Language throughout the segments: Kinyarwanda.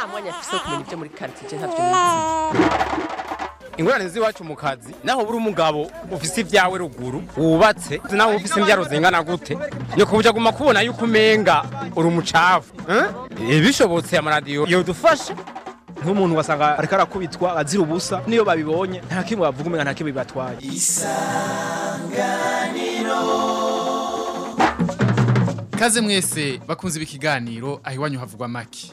nta mwanya afise wo kumenya ibyo muri ntavyo nizi ingorane z'iwacu mu kazi naho buri umugabo ufise ibyawe ruguru wubatse nawe ufise imbyaro zingana gute. Nyoko buja guma kubona yuko umenga uri umucafu eh? bishobotse amaradiyo yodufasha nk'umuntu wasanga ariko arakubitwa azira ubusa niyo babibonye. Nta kimwe bavuga umenga nta kimwe bibatwaye. Kaze mwese bakunze ibi kiganiro aho iwanyu havugwa maki.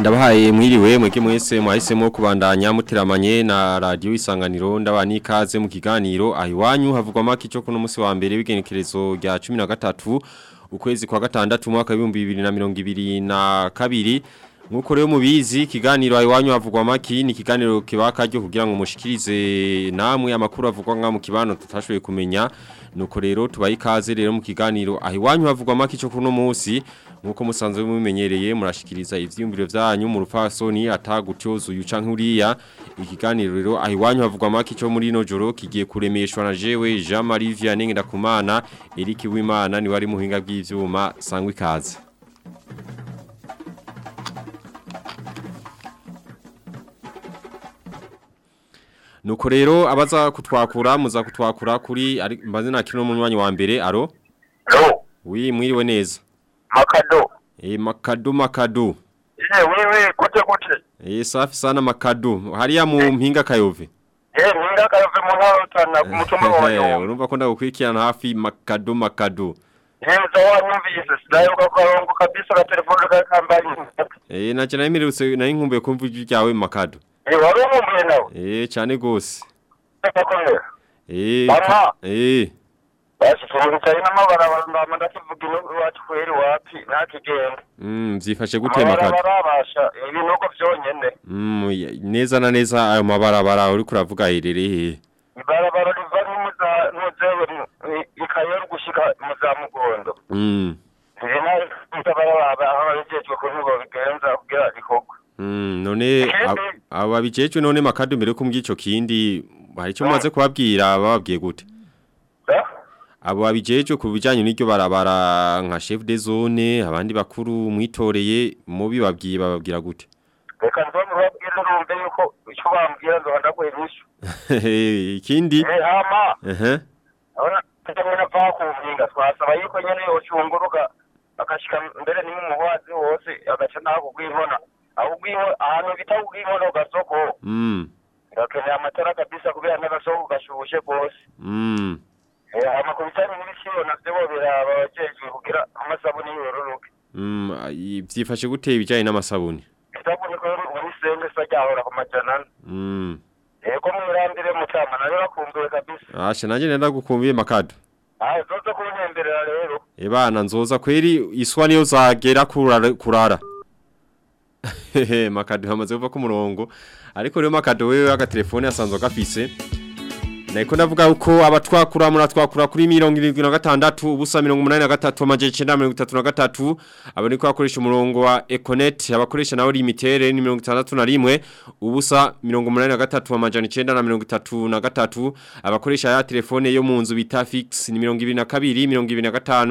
Ndabahaye mwiriwe mwege mwese mwahisemo kubandanya muteramanye na radio isanganiro. Ndabani ikaze mu kiganiro ahiwanyu havugwa maki cyo kuno musi wa mbere w'igenekerezo rya 13 ukwezi kwa gatandatu mwaka wa 2022 Nkuko rero mubizi kiganiro ahiwanyu havugwa maki ni kiganiro kibaka ryo kugira ngo mushikirize namwe amakuru avugwa nka mu kibano tutashoboye kumenya. Nuko rero tubaye ikaze rero mu kiganiro. Ahiwanyu havugwa maki cyo kuno musi nk'uko musanzwe mumenyereye murashikiriza ivyiyumviro vyanyu mu rupfasoni atagutyoza uyu canke uriya. Ikiganiro rero ahiwanyu havugwa maki cyo muri no joro kigiye kuremeshwa na jewe Jean Marie Vianney Ndakumana Eric Wimana ni wari muhinga bw'ivyuma. Sangwa ikaze. Nuko rero abaza kutwakura muza kutwakura kuri ari mbaze na kino munywanyi wa mbere aro Alo, wi mwiriwe neza. Makado. e makadu makadu Ile wewe gute gute? e safi sana makadu hariya mu mpinga kayove? Eh, mwinga kayove mu ntara utana ku mutumba wa Eh, Nyundo. urumva ko ndagukurikirana hafi makadu makadu Neza wanyumvise, sinayoka karongo kabisa ka telefone ka kambaye. e naje nayimirutse nari nkumbuye kumva ijwi ryawe makadu Eh, wari umumbuye nawe. e cyane gose Ndakomera. e Mama. e Basi tumutari n'amabara ndama ndakivuga ino wacu kweri wapi nakigenda. mm vyifashe gute makadu Amabara barabasha ibinogo vyonyene. mm ya- neza na neza ayo mabarabara uri kuravuga herereye Ibarabara riva n'umuza nuzewe ikayeru gushika mu za mugondo. mm Ina mutabaraba aho abijejwe ko ntubo bigenza kugira gikorwa. Mm, none ab- abo babijejwe none makadu mbere ko mbwico kindi hari cyo mumaze kubabwira bababwiye gute? Eh? abo babijejwe ku bijanye n'iryo barabara nka chef de zone abandi bakuru mwitoreye mubi babwiye bababwira gute? Reka nzomubabwire urumve yuko icyo bambwira nzoba ndaguha inyishu ikindi? Eh, hama ehe. Abona tutamwe nava ku mpinga twasaba yuko nyene yocunguruka agashika mbere ni mu muhwazi wose agaca naho kugwibona aho kugwibona ahantu bita kugwibona ku gasoko mm. Gakeneye amatara kabisa kubera n'agasoko gashushe rwose mm. Eh, hama ku bijanye n'ibiciro navyo bo biraba abajejwe kugira amasabuni yororoke. Mm vyifashe gute ibijanye n'amasabuni? Isabuni ko ubu n'isenge sa ryahora ku majana ane yego mwirambire mutama na yo rakumbuye kabisa. Asha nanje nenda gukumbiye makadu. Ah, zoza kuntemberera rero. Ebana nzoza kweri iswa niyo zagera kurara kurara. Hehe makado hamaze kuva ku murongo. Ariko rero makado wewe aga telefone asanzwe gafise. Naiko ndavuga uko abatwakura muratwakura kuri 76 ubusa 83 amajeje 33 abaniko akoresha umurongo wa Econet abakoresha nawo limitere ni 61 ubusa 83 amajana 933 abakoresha ya telefone yo mu nzu bita fix ni 22 25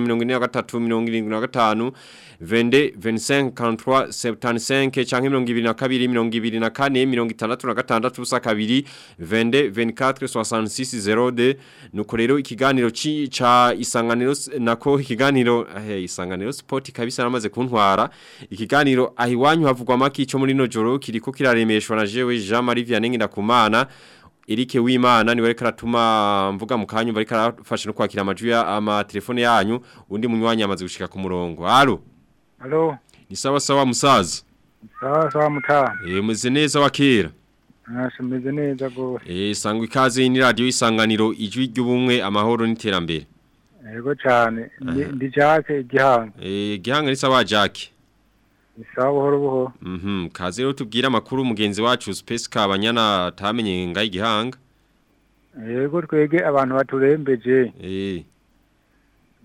23 vende 25 43 75 canke 22 24 66 busa kabiri. Vende 24 66 02 nuko rero ikiganiro ca isanganiro nako ikiganiro eh isanganiro sport kabisa namaze kuntwara. Ikiganiro ahiwanyu havugwa maki cyo muri no joro kiriko kiraremeshwa na jewe Jean Marie Vianney ndakumana Eric Wimana ni we reka ratuma mvuga mu kanyu bari karafasha no kwakira amajwi ya ama telefone yanyu undi munywanya amaze gushika ku murongo. Allo Halo, ni sawa sawa musaza? Sawa sawa mutaha Eh meze neza wakera. nashe meze neza gose. Eh sangwa ikaze ni radio isanganiro ijwi ry'ubumwe amahoro n'iterambere. yego cane. Ndi- jake igihanga Eh gihanga ni sawa Jack. ni sawa buhoro buhoro. Mhm. Kaze rero tubwire amakuru mugenzi wacu Space Kabanyana atamenye ngaho igihanga. yego twege abantu baturembeje. Eh.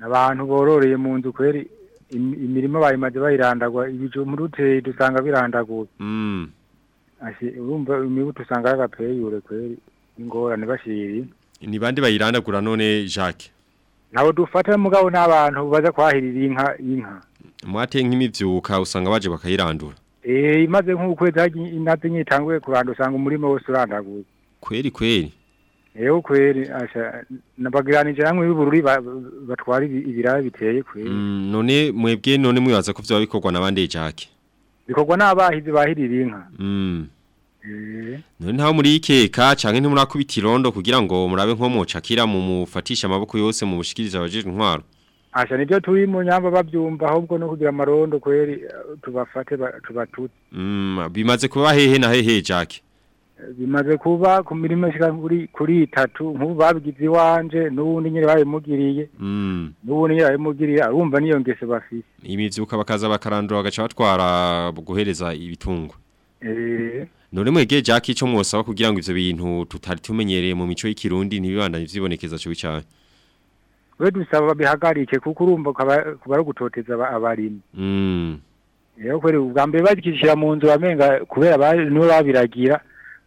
Abantu bororeye mu nzu kweri imirima bayimaze bayirandagwa. Ibijumbu duteye dusanga birandaguye mm. Urumva imibuto usanga y'agapeyure kweri. Ingorane bashiri ni bande bayirandagura none Jacques. nabo dufata mugabo n'abantu baza kwahirira inka inka. Mwate nk'imivyuka usanga baje bakayirandura. eh imaze nk'ukwezi inaze nyitanguye kuranda usanga umurima wose urandaguye Kweri kweri. Eho kweri asha nabagiranije namwe y'ubururi ba- batwara ibi- ibiraya biteye kweri Mm, none mwebwe none mwibaza ko vyoba bikorwa nabande Jacques. bikorwa n'abahizi bahirira inka Mm. eh None ntaho muri ikeka canke ntimurakubita irondo kugira ngo murabe nko mocakira mu mufatisha amaboko yose mu bushikiriza abajejwe intwaro. asha nivyo turi mu nyamba bavyumva ahubwo no kugira amarondo kweri tubafate ba- tubatute Mm, bimaze kuba hehe na hehe Jacques. Bimaze kuba ku mirimo ishika kuri kuri itatu nk'ubu babigize iwanje n'ubundi nyine babimugiriye Mm. n'ubundi nyine babimugiriye arumva niyo ngeso bafise Imivyuka bakaza bakarandura bagaca batwara guhereza ibitungwa. eh None mwege Jacques ico mwosaba kugira ngo ivyo bintu tutari tumenyereye mu mico y'ikirundi ntibibandanye vyibonekeza cyo bicaye. we dusaba babihagarike kuko urumva kuba ari gutoteza aba- abarimyi Mm. Yego kweri ubwa mbere mu nzu bamenga kubera niwe babiragira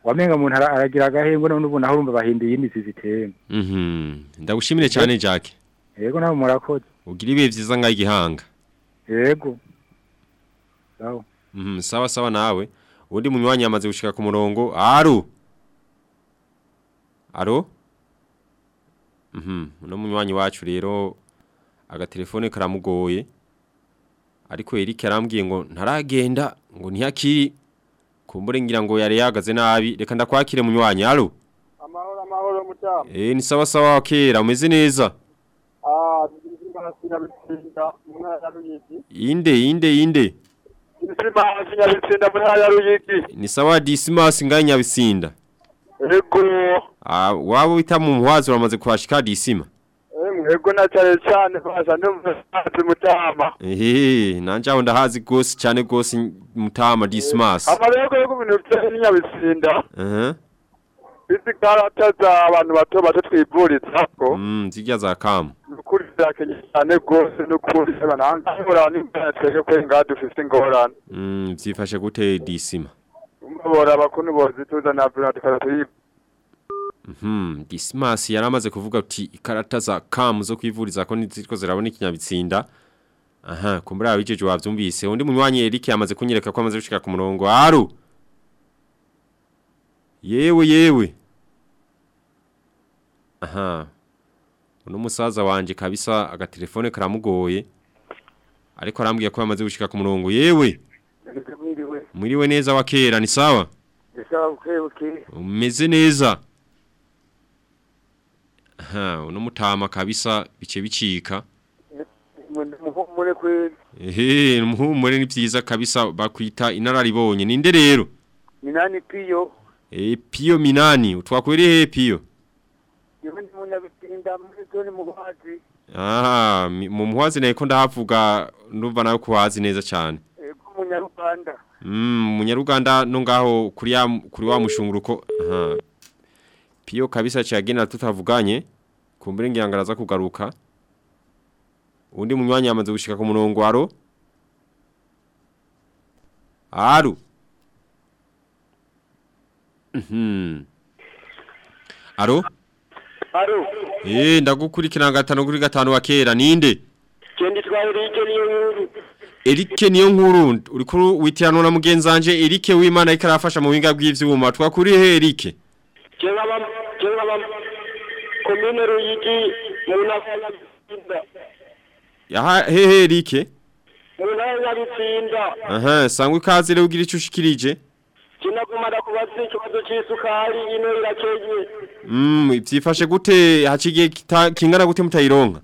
wamenga umuntu ara- aragira agahembwe none ubu naho urumva bahinduye imisi ziteye Mhm. Ndagushimire cyane Jacques. yego nawe murakoze Ugira ibihe vyiza ngaho igihanga. yego sawa Mhm, sawa sawa nawe. Undi munywanyi yamaze gushika ku murongo. Aro. Aro? Mhm, uno munywanyi wacu rero agatelefone karamugoye. Ariko Eric yarambwiye ngo ntaragenda ngo ntiyakiri. Kumbure ngira ngo yari yagaze nabi. Reka ndakwakire munywanyi. Aro? amahoro amahoro mutamu Eh ni sawa sawa kera umeze neza. ah Inde inde inde. Ni sawa Dismas nganya bisinda. ego Ah wabo bita mu muhwazi uramaze kuhashika Disima. Ego na cyane cyane baza ndumva mutama Ehe, nanje aho ndahazi gose cyane gose mutama Dismas. amarego yo kubintu by'inyabisinda Eh. bizi kala za abantu bato bato kiburi ko Mm, zijya za kam. ukuri byakenye cyane rwose n'ukuri bananga twege kwa ingadu dufite ingorane Mm, byifashe gute Disima. umubora abakunu bozi tuza na vura tukaba turi Mhm, Dismas yaramaze kuvuga ati ikarata za kam zo kwivuriza ko niziko zirabona ikinyabitsinda. Aha, kumbura abijeje wavyumvise. Undi munywanyi Eric yamaze kunyereka ko amaze gushika ku murongo. Aru. Yewe yewe. Aha. Uno musaza wanje kabisa agatelefone karamugoye. Ariko arambwiye ko yamaze gushika ku murongo. Yewe, mwiriwe neza wa kera ni sawa? Umeze neza. Aha, uno mutama kabisa bice bicika. muhumure Ehe, muhumure ni byiza kabisa bakwita inararibonye. Ninde rero? minani piyo Eh, piyo Minani, utwakwereye he piyo muri Ah, mu muhazi nayo ndahavuga ndumva nayo kuhazi neza cyane. ego munyaruganda Mm, munyaruganda no ngaho kuri ya kuri wa mushunguruko. Aha. piyo kabisa cyagena tutavuganye. Kumbere ngira ngaraza kugaruka. Undi munywanyi yamaze gushika ku murongo aro. Aru. Mhm. Aro? aro Eh, ndagukurikirana gatano kuri gatano wa kera ninde? kendi twahirike niyo nkuru Eric niyo nkuru uriko witirano na mugenzanje Eric w'Imana ikarafasha mu binga bw'ivyuma twakuri he Eric jenga bam jenga bam komine ruyigi mu ntara ya bitsinda yaha he he Eric mu ntara ya bitsinda aha sangwe kaze rero ugira ico ushikirije? Kinagumana kubaza ikibazo c'isukari ino irakeye mm ivyifashe gute? Hacigiye kita- kingana gute mutayironka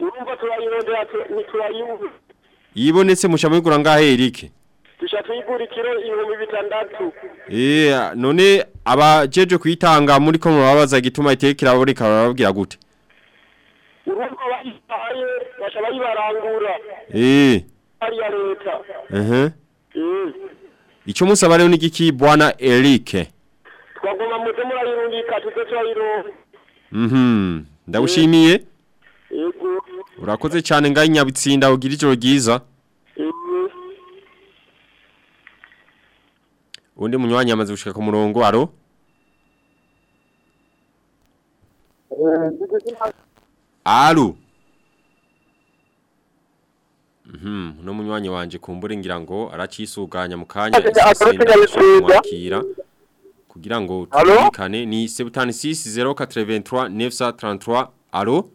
urumva turayirondera tu- ntiturayibuze yibonetse musha mugura ngahe Eric duca tuyigura ikiro ibihumbi bitandatu. None abajeje kuyitanga muri ko mubabaza gituma itekera burika barababwira gute? Urumva bayihaye baca bayibarangura. Eh ari ya leta. Mm. Ico musaba rero nigiki bwana Eric? Twagomba muze murayirungika tuze turayironka Mhm. Ndagushimiye. Yego. Urakoze cyane ngaho nyabitsinda ugira ijoro ryiza. Undi munywanyi amaze gushika ku murongo aro Alo? Mhm no munywanyi wanje kumbure ngira ngo aracisuganya mu kanya mwakira isase aturutse ndashobora Nyabitsinda. kumwakira kugira ngo Alo? tumvikane ni 76083 933 alo?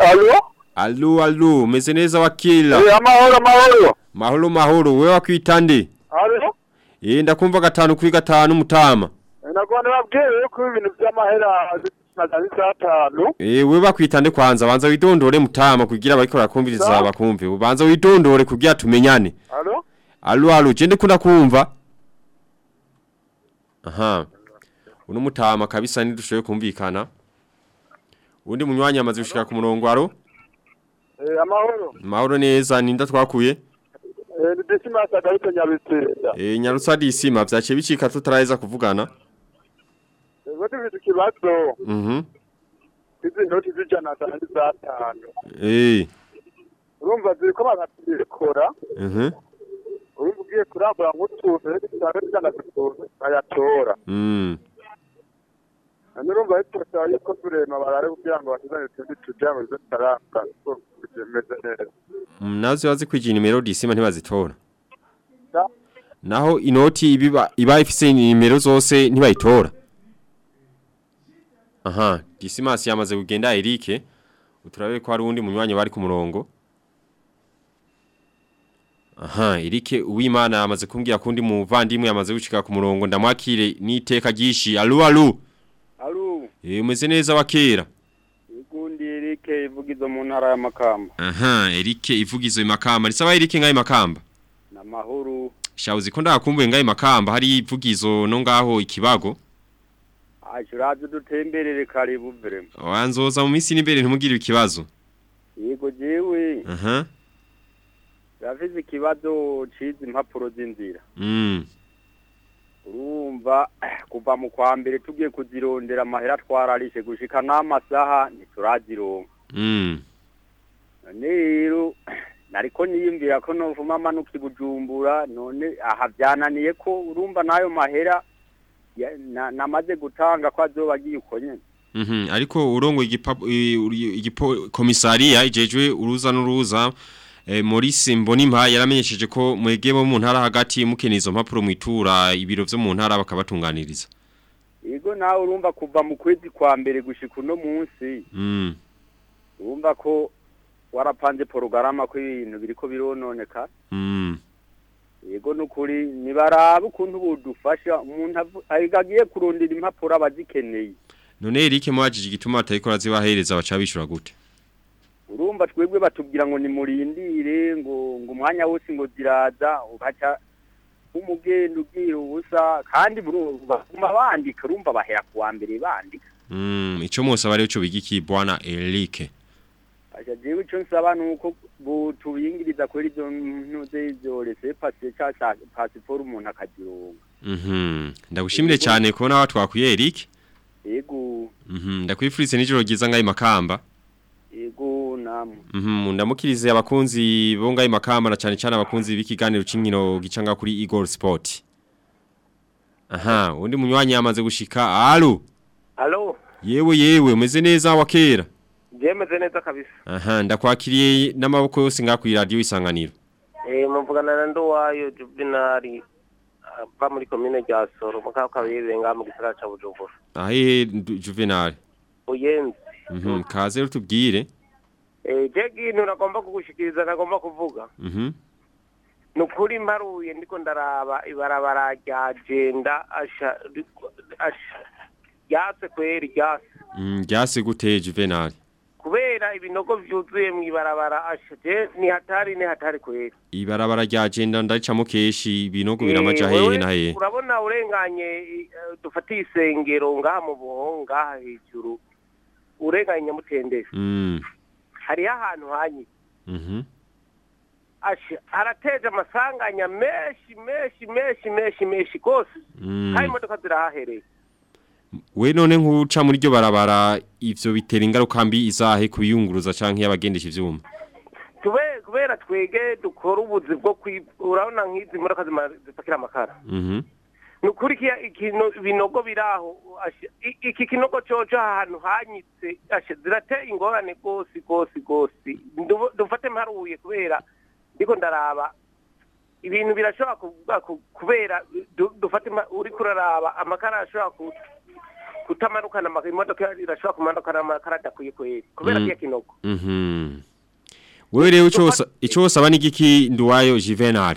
Alo? Alo alo meze neza wakila. Eh, mahoro mahoro mahoro wewe wakwitande? Alo Eh ndakumva gatanu kuri gatanu mutama. Nagomba babwiye ko ibintu by'amahera zitanu Eh bakwitande kwanza? Banza widondore mutama kugira bariko barakumviriza Sa? bakumve. Ubanza widondore kugira tumenyane. Alo? Alo alo je ndikunda kumva. Aha. Uno mutama kabisa nidushoye kumvikana. Undi munywanyi amaze gushika ku murongo aro eh amahoro. Mahoro neza ninda twakuye eh ni Dismas Adalito Nyabitsinda Eh nyarutsa disima vyaciye bicika tutaraheza kuvugana? Ego dufite ikibazo Mhm. Izi noti z'ijana zandi zatanu Eh. Urumva ziriko bagatubikora Mhm. Urumva ugiye kurambura nk'utuntu rero usanga zijana utuntu bayatora none urumva bitosaba yuko turema barare kugira ngo batuzane utundi tuja ngo izo tutaramba kuko bimeze neza. Nazo wazi kwija nimero disima ntibazitora? Da? naho inoti ibiba iba ifise nimero zose ntibayitora? Aha disimasi yamaze kugenda Eric uturabe ko hari undi munywanyi bari ku murongo. Aha Eric uwimana yamaze kumbwira kundi muvandimwe yamaze gushika ku murongo. Ndamwakire niteka jishi, alu alu umeze neza wakera. Igundi erike ivugizo mu ntara ya makamba. Aha Eric ivugizo imakamba risaba Eric ngai makamba. N'amahoro Shauzi ko ndakumbuye ngai makamba hari ivugizo no ngaho ikibago? Aje uraje dutemberere karibu vrema wanzoza mu minsi n'imbere ntumugire ikibazo. Yego jewe. Aha. Yavize ikibazo cize impapuro z'inzira. Mm. Urumva kuva mu kwa mbere tugiye kuzirondera amahera twararishe gushika n'amasaha ntiturazironka mm. Rero nariko niyumvira ko novuma amanuka i bujumbura none aha vyananiye ko urumva n'ayo mahera namaze gutanga ko azoba agiye uko nyene. Mhm. Ariko urongo komisariya ijejwe uruza n'uruza Maurice Mbonimpa yaramenyesheje ko mwege bo mu ntara hagati mukenizo mpapuro mwitura ibiro vyo mu ntara bakabatunganiriza. Yego nawe urumva kuva mu kwezi kwa mbere gushika uno munsi mm. urumva ko warapanze porogaramu ko ibintu biriko birononeka. Mm. Yego nukuri nibaraba ukuntu budufasha umuntu agiye kurondera impapuro abazikeneye. None Eric mwajije igituma atariko razibahereza baca bishura gute? Urumva twebwe batubwira ngo nimurindire ngo ngo umwanya wose ngo ziraza ugaca umugenda ugira ubusa kandi baguma bandika urumva bahera ku wa mbere bandika. Mm ico mose bari cyo bigiki bwana aja jewe ico nsaba nuko butubingiriza kuri izo ntuze izo rese pasi ca ca pasiporo umuntu akazironga mhm. Ndagushimire cyane ko nawe twakuye Eric. Yego. Mhm. Ndakwifurize nijoro ryiza ngai makamba. Namwe Mhm, ndamukirize abakunzi bo ngaye makamba na cyane cyane abakunzi b'ikiganiro c'inkino gicanga kuri Eagle Sport. Aha, undi munywanyi yamaze gushika. Alo. Halo, Yewe yewe, umeze neza wakera. jemeze neza kabisa. Aha, ndakwakiriye n'amaboko yose ngaku radio isanganiro. Eh muvugana na Ndowayo Juvenali ava muri commune rya Soro mu kaho kabiri nga mu gisagara ca Bujumbura. Ahe ndu- Juvenal. Uyenzi. Mhm, kaze rutubwire. Eh je kintu nagomba kugushikiriza nagomba kuvuga. Mhm. Nukuri mparuye ndiko ndaraba ibarabara rya Jenda asha asha yase kweri yase Mm, ryase gute Juvenal? kubera ibinogo vyuzuye mw'ibarabara ashaje ni hatari ni hatari kwera ibarabara rya jenda ndacamo keshi ibinogo biramaja Eh, hehe wewe na hehe urabona urenganye eh, dufatiye isengero ngaha mu buhonga hejuru urenganye nyamutendera mm hariho ahantu hanyitse mhm. Harateje amasanganya menshi menshi menshi menshi menshi gose. Mm. kandi imodoka zirahahereye. We none nk'uca muri ryo barabara ivyo bitera ingaruka mbi izahe kubiyunguruza canke yabagendesha ivyuma? Tube- kubera twege dukora ubuzi bwo urabona nk'izi modoka zipakira amakara. Mhm. Ni ukuri ibinogo biraho. Iki kinogo coco ahantu hanyitse. Zirateye ingorane gose gose Ndu- dufate mparuye kubera ndiko ndaraba. Ibintu birashobora kuvuga ku- kubera du- dufate mpa- uriko uraraba amakara ashobora ku- kutamanukana ama- imodoka irashobora kumanukana amakara adakwiye kweri. Kubera Mm. kiya kinogo. Mhm. Wewe rero ico wosaba ni giki nduwayo Juvenal?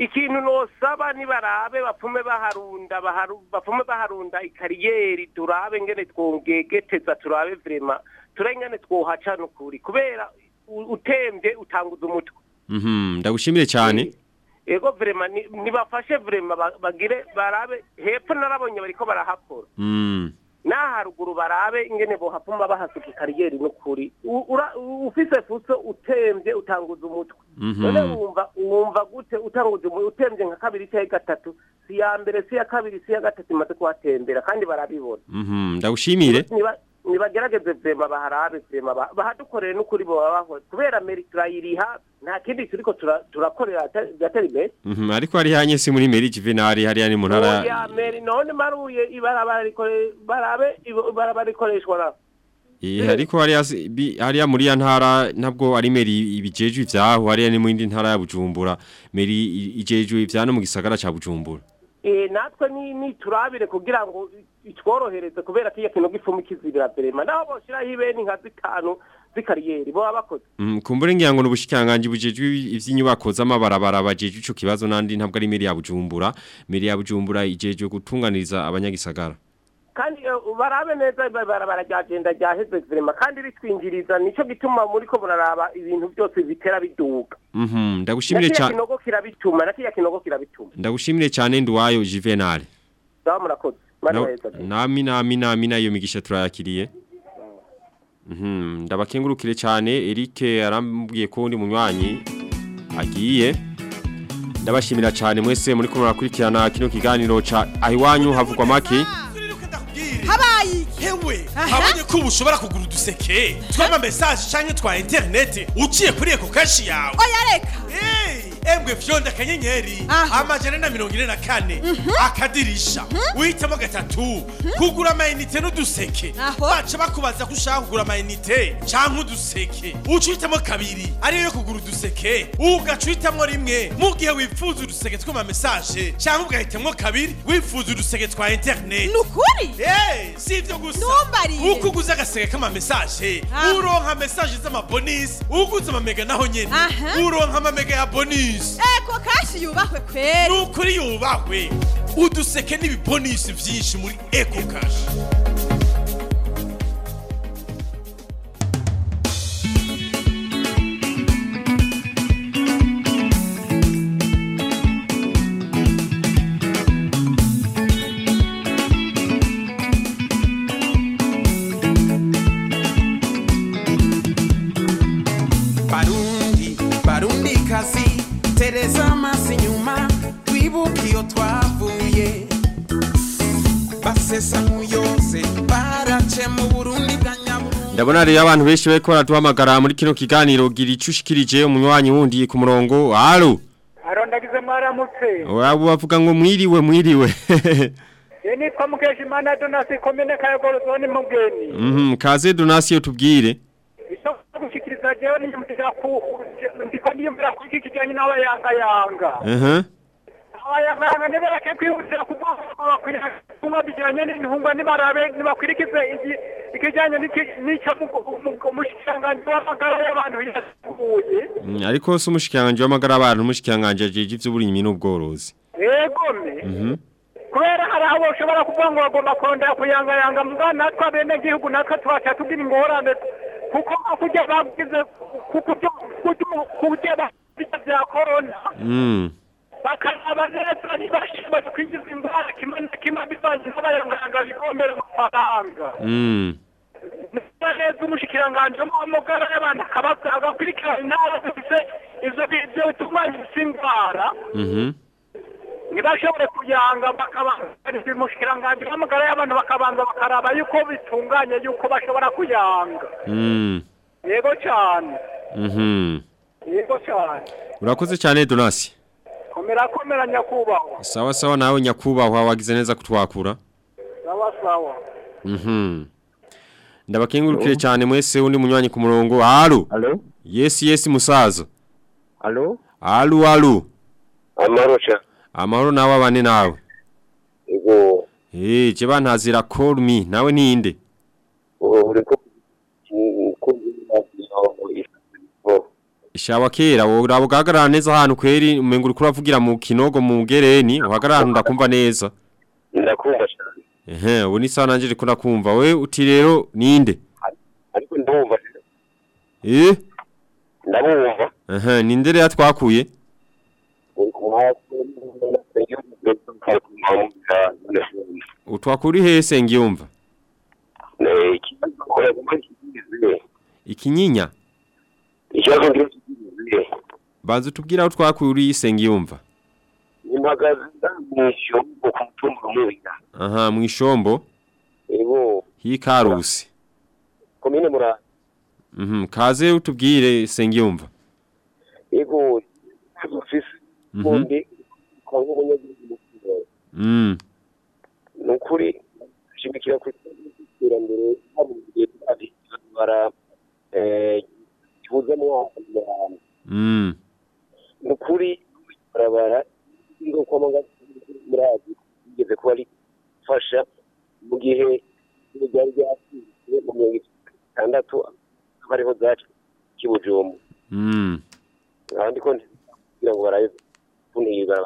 Ikintu nosaba nibarabe bapfume baharunda baharu- bapfume baharunda ikariyeri turabe ngene twongegeteza turabe vrema turabe ngene twohaca nukuri. Kubera u- utemvye utanguza umutwe. Mhm ndagushimire cyane. Ego vrema ni- nibafashe vrema ba- bagire barabe hepfo narabonye bariko barahakora. Mm naha haruguru barabe ingene bohapfuma bahasuka ikariyeri nukuri. Ufise fuso utemvye utanguza umutwe. Mhm. none wumva wumva gute utanguza umutwe? Utemvye nka kabiri cyangwa gatatu. Si ya mbere si ya kabiri si ya gatatu imaze kuhatembera kandi barabibona. Mhm. Ndagushimire. Nibagerageze vrema baharabe vrema ba- bahadukorere n'ukuri boba bahoze kubera meri turayiriha nta kindi turiko tura- turakorera atari atari meri mhm ariko hari hanye si muri Meri Juvenal hariya ni mu ntara oya meri none maruye ibarabara rikoreshwa na ariko hariya muri ya ntara ntabwo ari Meri ibijejwe ivyaho hariya ni mu yindi ntara ya Bujumbura. Meri ijejwe ivyano mu gisagara ca Bujumbura. Natwe ni ni turabire kugira ngo itworohereze kubera kiya kintu gifuma ikizibira vrema naho boshiraho ibeni nka zitanu z'ikariyeri boba bakoze. Mm, kumbure ngira ngo nubushikanganje bujejwe ivy'inyubako z'amabarabara bajejwe ico kibazo nandi ntabwo ari Meri ya Bujumbura. Meri ya Bujumbura ijejwe gutunganiriza abanyagisagara. Kandi eh, barabe neza ibarabara ryagenda ryaheze vrema kandi ritwinjiriza nico gituma muri ko muraraba ibintu byose bitera biduga. Mhm ndagushimire cyane kinogo kirabituma nakiya kinogo kirabituma. Ndagushimire cyane nduwayo Juvenal. Sawa murakoze. Na- nami nami nami na yo migisha turayakiriye. Mhm ndabakengurukire cyane. Eric arambwiye ko ndi munywanyi agiye. Ndabashimira cyane mwese muri kumwe murakurikirana kino kiganiro ca ahiwanyu havugwa make. Habaye hewe habonye ko ubu ushobora kugura uduseke. Tw'ama message canke twa internet uciye kuri eko kashi yawe. Oya reka. Embwe fyonda akanyenyeri Aho. amajana na mirongo ine na kane. Akadirisha. Uhitamo gatatu. Kugura amayinite n'uduseke. Baca bakubaza ko ushaka kugura amayinite canke uduseke. Uca uhitamo kabiri ariyo yo kugura uduseke. Ugaca uhitamwo rimwe mu gihe wifuza uduseke tw'ama message canke ugahitamwo kabiri wifuza uduseke twa internet. Nukuri si ivyo gusa. Uko uguze agaseke k'amamesage Ah. uronka mesaje z'amabonisi uguze amamega naho nyene. Aha. uronka amamega ya bonisi eko kashi yubahwe kweri. Nukuri yubahwe. Uduseke n'ibibonisi vyinshi muri eco cash. Nyaburunga Ndabona rero abantu benshi bariko baraduhamagara muri kino kiganiro. Gira icushikirije umunywanyi wundi ku murongo. Halo arondagize mwaramutse. Waba bavuga ngo mwiriwe mwiriwe. Ye nitwa mukeshimana donasi komine kayogoro zone mugeni. Mhm kaze donasiyo tubwire. Icyo gushikiriza jewe niyumvira ku ndiko niyumvira ku iki kijanye n'abayangayanga. Mhm abayangayanga nibareke kwihutira kuba bijanye n'intungwa nibarabe nibakwirikize iki- ikijanye n'iki- n'ico umushikiranganji w'amagara y'abantu yasubuye Mm, ariko se umushikiranganje w'amagara abantu umushikiranganje ajeje ivy'uburimyi n'ubworozi yegome Mhm kubera hari aho ushobora kuvuga ngo bagomba kurondera kuyangayanga mbwa natwe abenegihugu natwe tubasha tugira ingorane kuko kurya bagize kurya bagize bya korona Bakaraba neza ntibashobora kwinjiza imbaraga kimwe na kimwe bivanye n'abayanganga bigombera amafaranga neza umushikiranganji w'amagara y'abantu akabaza agakurikirana intara zifite ivyo bivyo bitunganya indwara Mhm. ntibashobore kuyanga bakabanza umushikiranganji w'amagara y'abantu bakabanza bakaraba yuko bitunganye yuko bashobora kuyanga yego cyane yego cyane Urakoze cyane Donasi. Komera komera nyakubahwa Sawa sawa nawe nyakubahwa wagize neza kutwakura. sawa sawa Mhm. Ndabakengurukire cyane mwese undi munywanyi ku murongo. Halo. Halo. Yes yes musaza. Halo. Halo halo. Amahoro cha. Amahoro nawe abane nawe. Ego. Eh, je bantazira call me nawe ninde? Uriko Ishawa kera wowe urabugagarara neza ahantu kweri umenga uriko uravugira mu kinogo mu gereni uhagarara ahantu ndakumva neza. ndakumva cyane. Ehe, ubu ni sana njiri kuna kumva We uti rero ninde? Ariko ndumva Eh? ndabumva. Ehe, ninde rero twakuye? Utwakuri hese ngiyumva. Ne, Ikinyinya. Ikibazo Banza utubwira aho twakuye uri sengiyumva. impagaze ndamwisho ku mutumba mubiga. Aha, mu ishombo Ego. hikarusi. Komine mura. Mhm, kaze utubwire sengiyumva. Ego. Office. Mhm. Bombi. Kwa ngo munyagihugu. Mm. Nukuri shimikira ku iterambere habuye ati bara eh kibuza mu Mm. nukuri barabara kwa manga murazi igeze kuba ari fasha mu gihe byari byasizwe mu mirongo itandatu bariho zacu kibujumbu Mm. abandi ko kugira ngo barabe kuniga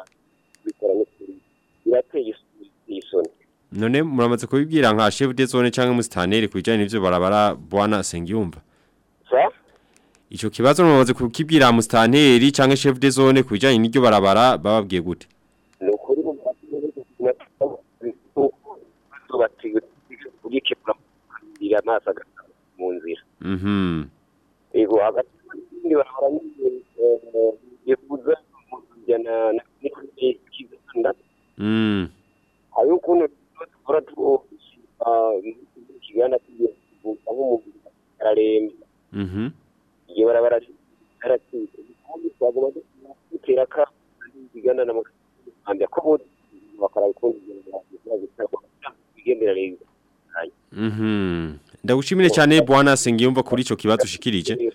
bikora n'ukuri birateye isoni None muramaze kubibwira nka chef de zone canke mustaneri kujanye n'ivyo barabara bwana sengiyumva. Ico kibazo muramaze kukibwira mustaneri canke chef de zone kujanye n'iryo barabara bababwiye gute? nukuri mu kugira amaso mu nzira Mhm. ego hagati y'indi barabara yifuza mu kujyana na kizanda Mm. hari ukuntu dukora tuba kigana tugiye kuvuga nk'umubiri ararembye Mhm. Iyo barabara aratsinze kandi twagomba dutera ka bigana na mukambya ko bose bakara bikundi bigendera neza Mhm. Ndagushimire cyane bwana singiyumva kuri ico kibazo ushikirije.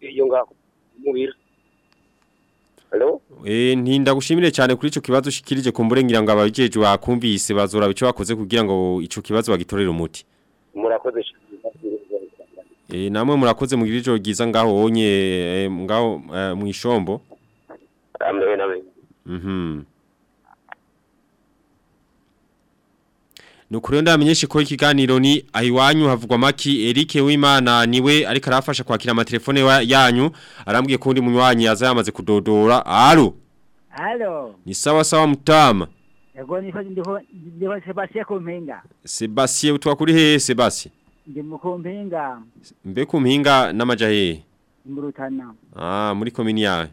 iyo ngaho mubira Hello Eh nti ndagushimire cyane kuri ico kibazo ushikirije kumbure ngira ngo abajeje bakumvise bazora bico bakoze kugira ngo ico kibazo bagitorere umuti. murakoze Eh namwe murakoze mugira ijo giza ngaho onye eh, ngaho e, mu ishombo. amewe nawe Mhm. Nukuri ndamenyeshe ko ikiganiro ni ahiwanyu havugwa maki Eric Wimana niwe ariko arafasha kwakira amatelefone wa- yanyu arambwiye ko undi munywanyi yaza yamaze kudodora. Alo. Alo. Ni sawa sawa mutama. yego niko ndiho ndiho Sebastian Kumpinga. Sebastien twakuri he Sebastien. Ndi mu Kumpinga, Mbe kumpinga n'amaja he. mu Rutana. Ah muri komini yawe.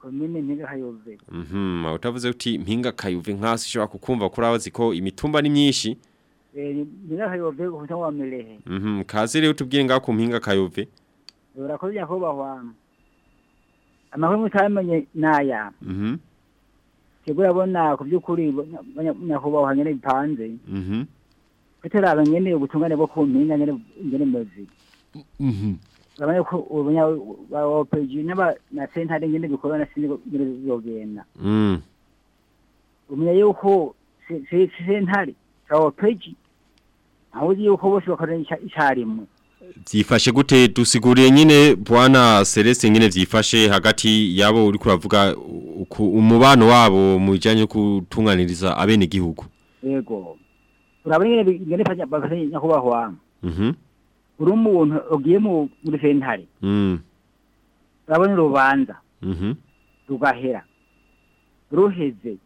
Komine Mpinga Kayove. Mhm. Utavuze uti mpinga kayuve nkasi shobora kukumva kuri abazi ko imitumba ni myinshi. E, Mpinga Kayove kuta wa Milehe. Mhm. Kaze rero tubwire ngaho ku mpinga kayuve. Urakoze nyakubahwa. Amahoro mutamenye naya. wana kubijukuli bona ku byukuri nyakubahwa nyene bipanze. Kutaraba nyene ubutungane bwo kumenya nyene nyene mezi. Mhm. Urabona ko ubunya ba OPG n'aba na sentare nyene bikorana sindi bizogenda. mhm umenya yuko se- se- sentare za OPG aho yuko bose bakorana icyarimwe Zifashe Vyifashe gute dusiguriye nyine bwana Celeste nyine vyifashe hagati yabo uri kuravuga umubano wabo mu bijanye no kutunganiriza abene gihugu. yego urabona ingene bi- ingene panya bakanye nyakubahwa Mhm. uri umuntu ugiye mu- muri sentare. Mm. urabona urubanza. Mhm. rugahera. Ruheze.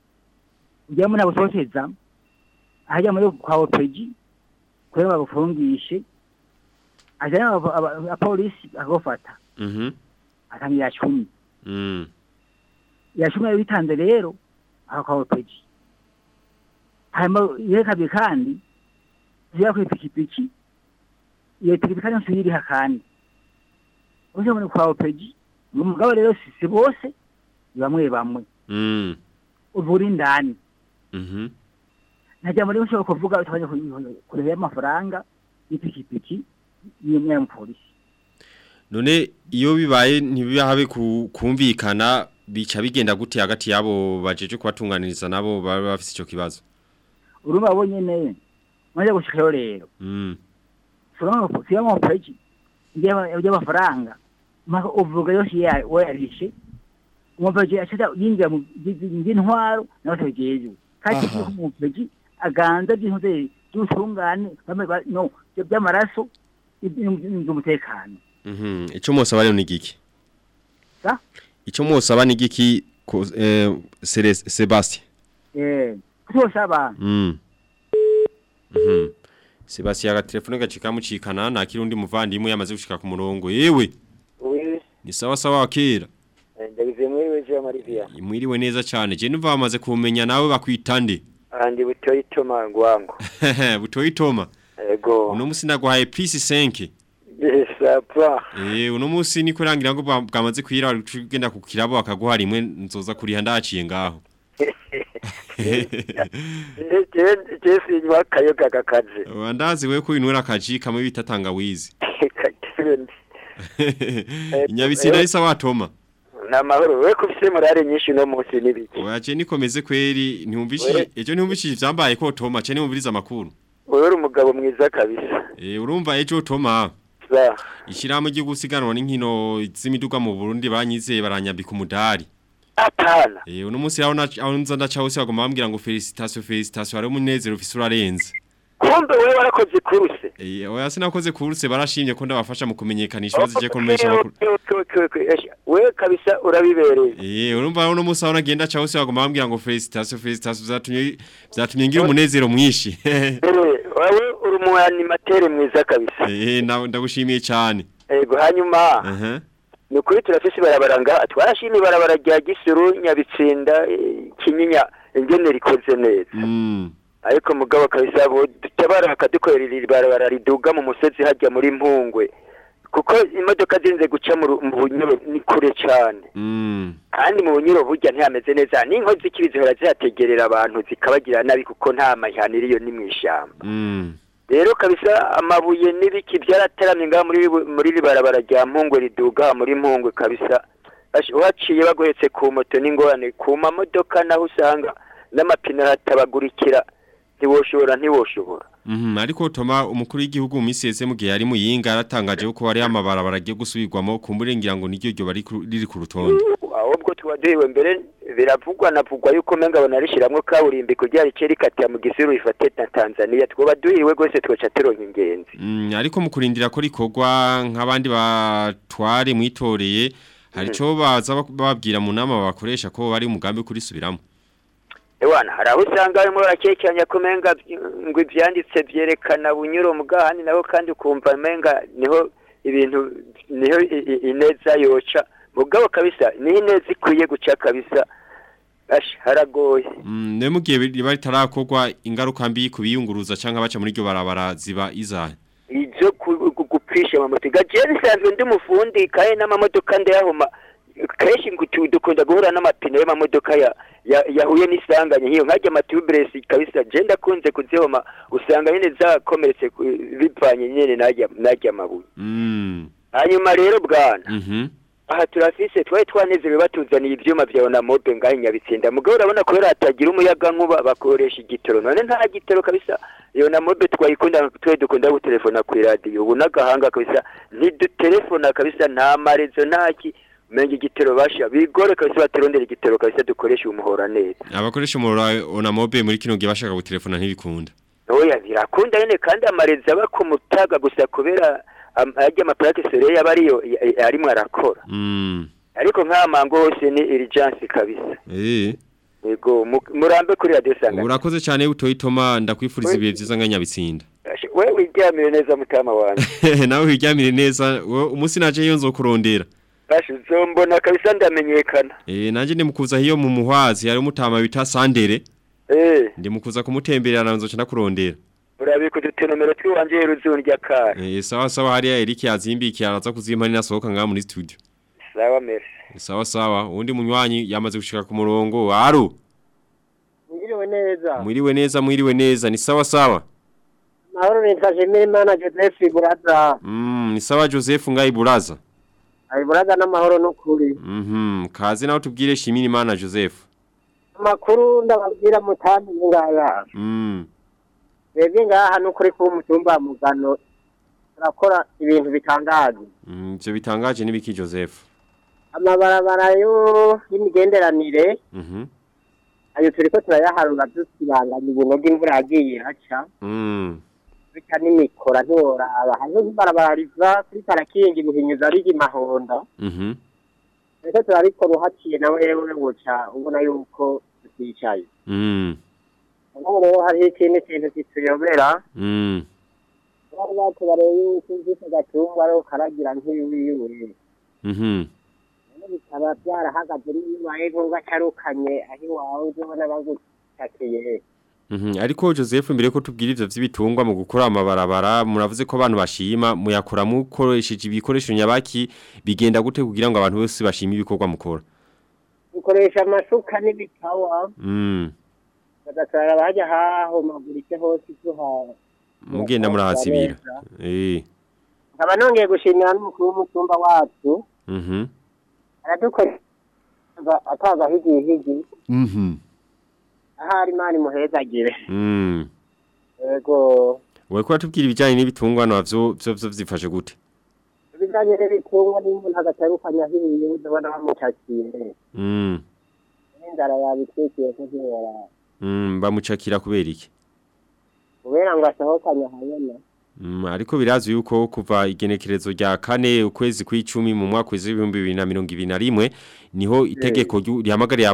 Ujyamo nagusoteza ahajya muri kwa opeji. Kubera bagufungishe ajyana aba- aba- abapolisi akagufata Mhm. atangira cumi Mm. yashumye yabitanze rero aho kwa opeji. Hanyuma kabiri kandi ziba ku ipikipiki iyo pikipiki kandi nsi iriha kandi uje muri kwa opeji uyu umugabo rero si bose ni bamwe bamwe Mm. uvura indani Mhm. ntajya muri ushobora kuvuga utabanje kureba amafaranga y'ipikipiki y'umwe mupolisi None iyo bibaye ntibihabe ku- kumvikana bica bigenda gute hagati yabo bajeje kubatunganiriza nabo baba bafise ico kibazo. Urumva abo nyene maze gushikayo rero Mm. siba mupolisi by'amafaranga maka uvuga yose ya- wayarishe umupolisi ashaka yinjira mu by'intwaro nawe atabigejwe kandi Aha. umupolisi aganza by'intuze by'ubutungane bamwe ba- no by'amaraso iby'umutekano Mhm. Ico mwosaba rero ni giki? Sa? Ico mwosaba ni giki ko- eh eh kutosaba Mm. Mhm. Sebastien aga telefone gacika mucikana na kirundi muvandimwe yamaze gushika ku murongo. Yewe, ni sawa sawa akera. ndagize mwiriwe neza cyane. Je numva bamaze kumenya nawe bakwitande. Andi butoyi toma ngwangu. Butoyi Toma. Ego. Uno musi naguhaye plus 5. Sapa. Eh uno musi niko rangira ngo bwa- bwamaze kwira ugenda ku kirabo akaguha rimwe nzoza kuriha ndaciye ngaho. Je je sinywa kayoga kakaze. Wandazi we ko inwera kaji kamwe bita tangawizi. Inyabisina isa watoma. Na mahoro we kufise morale nyinshi no munsi nibiki. Oyaje nikomeze kweri ntiumvishije ejo ntiumvishije ivyambaye ko Toma cene umviriza amakuru. Wewe uri umugabo mwiza kabisa. Eh urumva ejo Toma. Za. Ishirahamwe ryo gusiganwa n'inkino z'imiduga mu Burundi banyizeye baranyambika umudari. Apana. Eh uno munsi aho na aho nza ndaca hose bagomba bambwira ngo felicitation felicitation ari umunezero ufise urarenze. Kumbe wewe warakoze kuruse. Eh oya sinakoze kuruse barashimye ko ndabafasha mu kumenyekanisha ibibazo je okay. Esh, Wewe kabisa urabibereye. Eh urumva uno munsi aho nagenda ca hose bagomba bambwira ngo felicitation felicitation zatumye zatumye ngira umunezero mwinshi. Eh, Wewe uri umu animateur mwiza kabisa. Eh na- ndagushimiye cyane. Ego hanyuma Aha. Ni ukuri turafise ibarabara ngaha twarashimye ibarabara rya gisuru nyabitsinda eh, kinyinya ingene rikoze neza Mm. ariko mugabo kabisa dutabara bakadukorera iri barabara riduga mu musozi hajya muri mpungwe kuko imodoka zinze guca mu bunyuro ni kure cyane Mm. kandi mu bunyuro burya ntihameze neza n'inkozi z'ikibi zihora zihategerera abantu zikabagira nabi kuko nta mahihano iriyo ni mu ishyamba Mm. Rero kabisa amabuye n'ibiki byarataramye ngaha muri muri iri barabara rya mpungwe riduga muri mpungwe kabisa. Uhaciye baguhetse ku moto n'ingorane. Ku mamodoka naho usanga n'amapine aratabagurikira. Ntiwoshobora ntiwoshobora. Mhm ariko Toma umukuru w'igihugu mu minsi yeze mu gihe ari muyinga aratangaje ko hari amabarabara agiye gusubirwamo kumburengira ngo niryo ryo bari ku- riri ku rutonde. Ahubwo tuba duhiwe mbere biravugwa navugwa yuko menga bonarishiramwo kaburimbi kugira rice rikatira mu gisuru rifate na Tanzania. Twoba duhiwe rwose twoca turonka ingenzi. Mm, ariko mu kurindira ko rikorwa nk'abandi batware mwitoreye hari cyo baza bak- bababwira mu nama bakoresha ko bari umugambi kurisubiramo. Ewana hari aho usanga barimo barakekanya ko menga ngo ivyanditse vyerekana bunyuro mugahani nabo kandi ukumva menga ni ho ibintu ni ho ineza yoca. Mugabo kabisa ni ineza ikwiye guca kabisa haragoye Mm, ne mugiye riba ritarakorwa ingaruka mbi kubiyunguruza canke baca muri ryo barabara ziba izahe. ku- gu- gupfisha amamoto gaje nisanzwe ndi umufundi kandi n'amamodoka ndayahoma kenshi dukunda guhura n'amapine y'amamodoka ya ya- yahuye n'isanganya nk'iyo nkajya amatuburesi kabisa je ndakunze kuzihoma usanga nyine zakomeretse ku- bivanye nyine najya najya amabuye Mm. hanyuma rero bwana Mhm. Aha turafise twari twanezerewe batuzaniye ivyuma vya onamobe ngaho inyabitsinda mugabo urabona kubera hatagira umuyaga nkuba bakoresha igitoro. None nta gitoro kabisa. Iyo onamobe twayikunda twe dukunda gutelefona ku iradiyo ubu n'agahanga kabisa. Ntidutelefona kabisa nta marezo ntaki umenga igitoro basha. Bigore kabisa baturondera igitoro kabisa dukoresha umuhora neza. Abakoresha umuriro onamobe muri kino gihe bashaka gutelefona ntibikunda. oya birakunda nyine kandi amarezo aba ku mutaga gusa kubera am- arya amaplate solaire aba ariyo arimwo arakora Mm. ariko nk'aya mango hose ni urgence kabisa Eh. yego mu- murambe kuri radio sanga Urakoze cyane utoyi Toma ndakwifuriza ibihe byiza nga nyabitsinda. we wiryamire neza mutama wanjye Nawe wiryamire neza umunsi naje iyo nzokurondera. bashi uzombona kabisa ndamenyekana Eh nanje ndimukuza hiyo mu muhwazi hari umutama bita Sandere. eh Ndimukuza kumutemberera nzoca ndakurondera. Urabika udutenomero twiwanje ruzundya kare Eh sawa sawa hariya Eric yazimbikiye araza kuzimpa ni nasohoka nga muri studio. sawa merci Sawa sawa undi munywanyi yamaze gushika ku murongo. aru Mwiriwe neza. Mwiriwe neza mwiriwe neza ni sawa sawa. Mahoro nitwa Jemimana Joseph Buraza. Mm ni sawa Joseph ngai buraza. Ari Buraza n'amahoro n'ukuri. Mhm kaze nawe tubwire shimini imana Joseph. Amakuru ndababwira mutandi ngaya. Mm. Twebwe ngaha n'ukuri ku mutumba wa mugano. Turakora ibintu bitangaje. Mm, Ivyo bitangaje nibiki Joseph. Amabarabara y'imigenderanire Mhm. ayo turiko turayaharura dusibanganya ibintu bw'imvura yagiye haca. Mm. Bita n'imikora ntiworaba. Hariho nk'ibarabara riva kuri parakingi muhinyuza riri mahonda. Mhm. Reka turarikora uhaciye nawe wewe woca ubona yuko tuticaye. Ubu rero hariho ikindi kintu kituyobera bari batubareye yuko ufite agatungo ariho karagira none bikaba byarahagaze n'ibibaye nk'ubwo acarukanye aho iwawe uzobona bagutakiye Mhm. Ariko Joseph mbere ko tubwira ivyo vy'ibitungwa mu gukora amabarabara muravuze ko abantu bashima muyakora mukoresheje ibikoresho nyabaki bigenda gute kugira ngo abantu bose bashime ibikorwa mukora. dukoresha amasuka n'ibitawa Mm. bagatwara bajya hahomagurike hose tuha Mugenda murahasibira. Eh. nkaba nongeye gushimira n'umukuru w'umutumba wacu Mhm. aradukorera ataza higihigi Mhm. ahari imana imuhezagire Mm. yego Wewe ko tubwira ibijanye n'ibitungwa navyo vyo vyo vyifashe gute? ibijanye n'ibitungwa n'umuntu agatarukanya hiriye udabona bamucakiye Mm. n'inzara yabitwikiye ko ntiworaba Mm, bamucakira kubera iki? kubera ngo asohokanye ahayona Mm, ariko birazwi yuko kuva igenekerezo rya kane ukwezi kw'icumi mu mwaka w'ibihumbi bibiri na mirongo ibiri na rimwe ni ho itegeko ryu- rihamagariye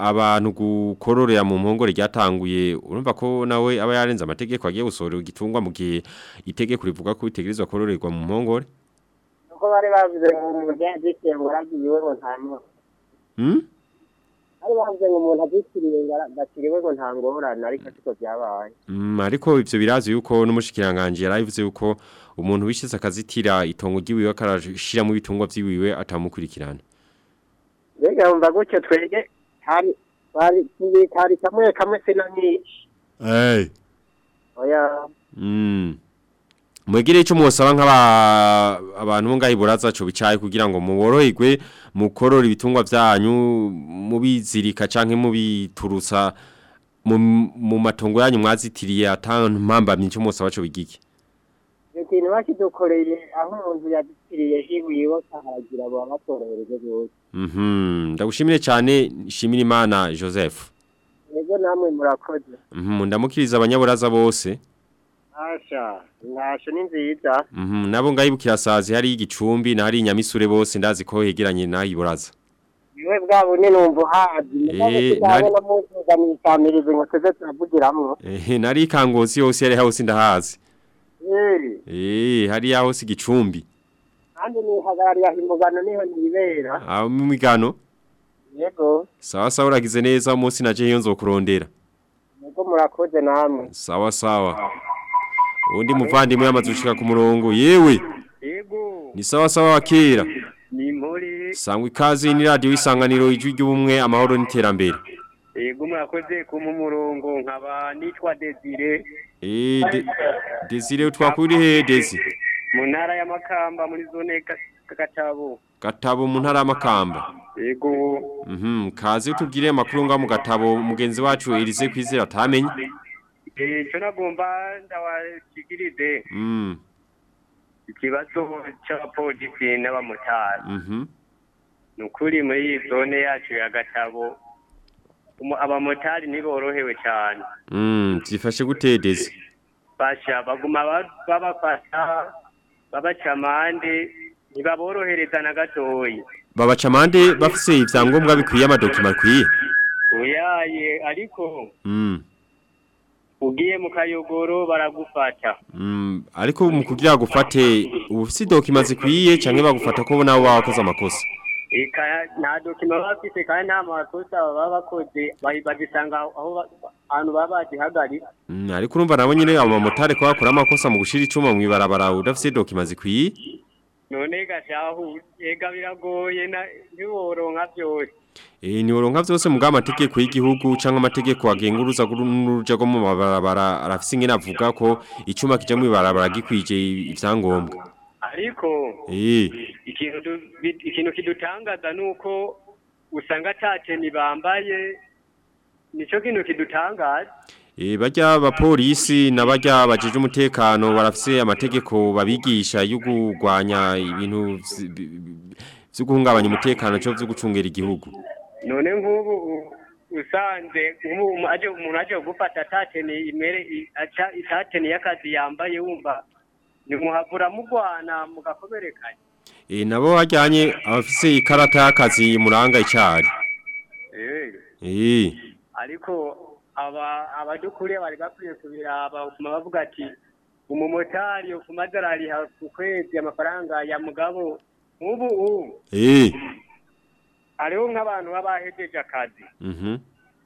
abantu gukororera mu mpongore ryatanguye. Urumva ko nawe aba yarenze amategeko agiye gusohora igitungwa mu gihe itegeko rivuga ko bitegerezwa kororerwa mu mpongore? Nuko bari bavuze ngo umuntu yazitiye ngo aragiye ngo nta ngorane bari bavuze ngo umuntu azitiriye ngo ngo nta ngorane ariko siko byabaye Mm, ariko ivyo birazi yuko n'umushikiranganje yaravuze yuko umuntu wishize akazitira itongo ryiwiwe akarashiramo ibitungwa vyiwiwe atamukurikirana mbega wumva gutyo twege hari tubikari kamwe kamwe sina nyinshi hey. oya Mm. Mwegire ico mwosaba nk'aba abantu bo ngahi buraza co bicaye kugira ngo muboroherwe mukorora ibitungwa vyanyu mubizirika canke mubiturutsa mu, matongo yanyu mwazitiriye atantu mpambamye ico mwosaba co bigiki. icyo kintu bakidukoreye aho umuntu yazitiriye hiwiwe akaharagira abo batorohereje rwose Mhm. Ndagushimire cyane shimira Imana Joseph. yego namwe murakoze Mhm. Ndamukiriza abanyaburaza bose. Asha ntasho ni nziza Mhm. Nabo ngayibukira sazi hari igicumbi na hari inyamisure bose ndazi ko hegeranye na iburaza. ni we bwabo ni numva uhazi mugabo Eh, tuzabona muzuzaniye isamirizi ngo tuze turavugiramwo Eh nari kangozi yose yari hose ndahazi. Eh, Eh hari yaho si igicumbi. kandi nihagarariye aho imugano ni ho nibera Aho mu migano. yego Sawa sawa uragize neza umunsi naje hiyo nzokurondera. yego murakoze namwe Sawa sawa. Undi muvandimwe yamaze gushika ku murongo yewe. Yego. Ni sawa sawa wakira. Ni muri. Sangwa ikaze ni radio isanganiro ijwi ry'ubumwe amahoro n'iterambere. Yego murakoze ku murongo nkaba nitwa Desire Eh de, Desire twakuri he Desi. mu ntara ya Makamba muri zone Gatabo. Gatabo mu ntara y'amakamba. Yego. Mhm kaze utubwire amakuru nga mu gatabo mugenzi wacu Elise kwizera atamenye. Eh cyo nagomba ndawashikirize Mhm. ikibazo cy'abapolisi n'abamotari. Mhm. Nukuri muri iyi zone yacu ya Gatabo abamotari ntiborohewe cyane. Mhm, zifashe gute Desi. Basha baguma ba- babafasha babaca amande ntibaborohereza na gatoyi babaca amande bafise ivyangombwa bikwiye amadokima akwiye uyaye ariko mm. Ugiye mu kayogoro baragufata. Mm, ariko mu kugira gufate ufise dokima zikwiye canke bagufata ko nawe wakoze amakosa? Nta dokima baba bafise kandi nta makosa baba bakoze bazisanga aho ahantu baba bazihagarika Mm, ariko urumva nabo nyene abamotari ko bakora amakosa mu gushira icuma mwibarabara udafise dokima zikwiye none gashahu ega biragoye ntiworonka byose Eh ni uronka vyose muga amategeko y'igihugu canke amategeko agenga n'uruja rwo mu mabarabara arafise ingene avuga ko icuma kija mu ibarabara gikwije ivyangombwa. Ariko ikintu kidutangaza nuko usanga tateni bambaye nico kintu kidutangaza. Eh barya abapolisi na barya bajeje umutekano barafise amategeko babigisha yo kugwanya ibintu vyo guhungabanya umutekano cyo gucungera igihugu. none nk'ubu usanze umuntu aje gufata tateni imere itateni y'akazi yambaye wumva nimuhavura mugwana mugakomerekanya Eh nabo bajyanye abafise ikarata y'akazi muranga icari. Eh, ariko abadukuriye bari bakwiye kubiraba. Ukuma bavuga ati umumotari ku madolari ha- ku kwezi amafaranga ya mugabo nk'ubu ubu. Eh. Hariho nk'abantu baba bahejeje akazi. Mhm.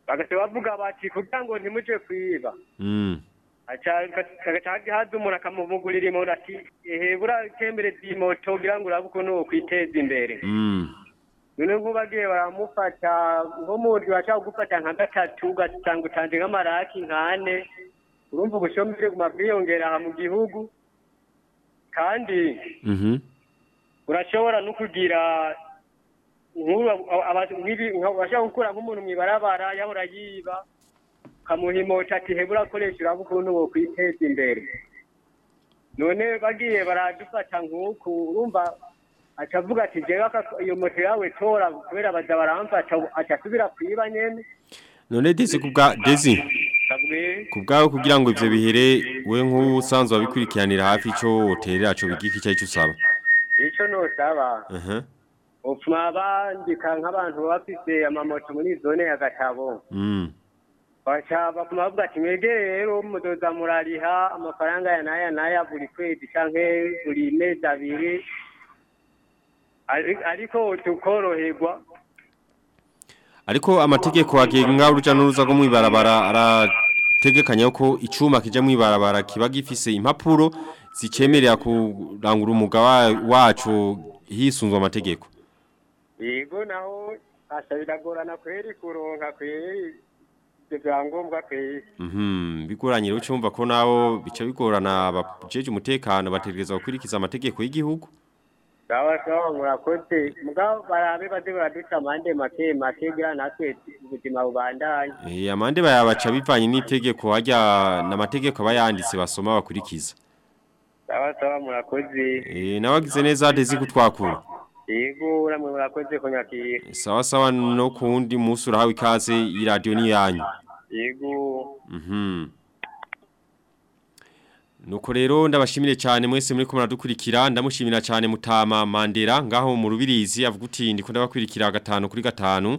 Bagase bavuga bati kugira ngo ntimuje kwiba. Mm. Agaca haza umuntu akamuvugurira imoto ati ehe buratembereza iyi moto kugira ngo urabe ukuntu wokwiteza imbere. Mm. None nk'ubagiye baramufata nko mu ndwi bashaka gufata nka gatatu ugasanga utanze nk'amaraki nk'ane urumva ubushomeri buguma bwiyongera aha mu gihugu. Kandi mhm. urashobora no kugira nk'ubu aba- aba- nk'ibi- nka- urashobora gukura nk'umuntu mu ibarabara yahora yiba ukamuha imota ati hebura akoresha urabe ukuntu wokwiteza imbere. None bagiye baradufata nk'uku urumva acavuga ati jewe iyo moto yawe tora kubera baza baramfata aca asubira kwiba nyene. None Desi kubwa Desi kubwawe kugira ngo ivyo bihere we nk'usanzwe abikurikiranira hafi ico woterera cyo bigiki cyo usaba. ico nosaba? Mhm upfuma bandika nk'abantu bafise amamoto muri zone ya gatabo. Mm. Baca bakuma bavuga ati mwege rero muzoza murariha amafaranga ya naya naya buri kwezi canke buri mezi abiri ariko tukoroherwa Ariko amategeko agenga uruja n'uruza rwo mwibarabara arategekanya ko icuma kija mwibarabara kiba gifise impapuro zicemerera kurangura umuga wa- wacu hisunzwe amategeko. yego naho biragorana kweri kuronka kweri ivyo vyangombwa kweri Mhm bigoranye rero cyumva ko nawo bica bigorana abajeje umutekano bategereza gukurikiza amategeko y'igihugu. Sawa sawa murakoze mugabo barabe baze baraduca amande make make kugira natwe ubuzima bubandanye Eh amande bayabaca bivanye n'itegeko hajya n'amategeko bayanditse basoma bakurikiza. sawa sawa murakoze Eh nabagize neza Desi kutwakura. yego uramwe murakoze kunyakira Sawa sawa no kundi musi urahawe ikaze iyi radio ni yanyu. yego Mhm. Nuko rero ndabashimire cyane mwese muri ko muradukurikira ndamushimira cyane Mutama Mandera ngaho mu rubirizi avuga uti ndiko ndabakurikira gatanu kuri gatanu.